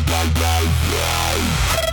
bye, bye, bye, bye.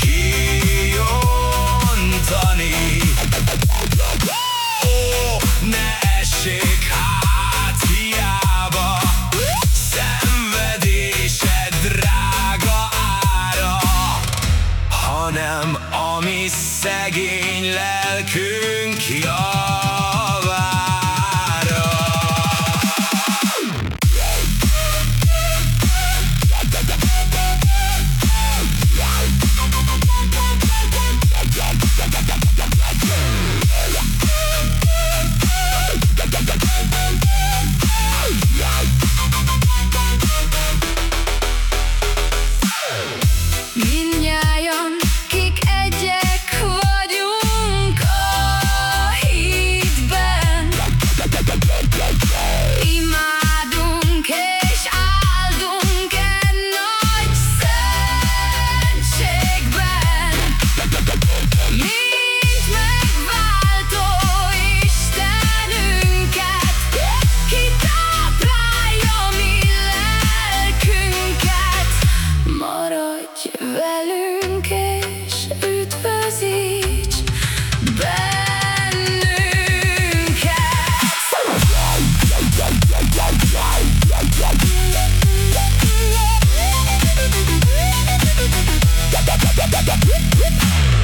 kijontani Ó, ne essék hát hiába Szenvedése drága ára. Hanem ami szegény lelkünk jár Yeah.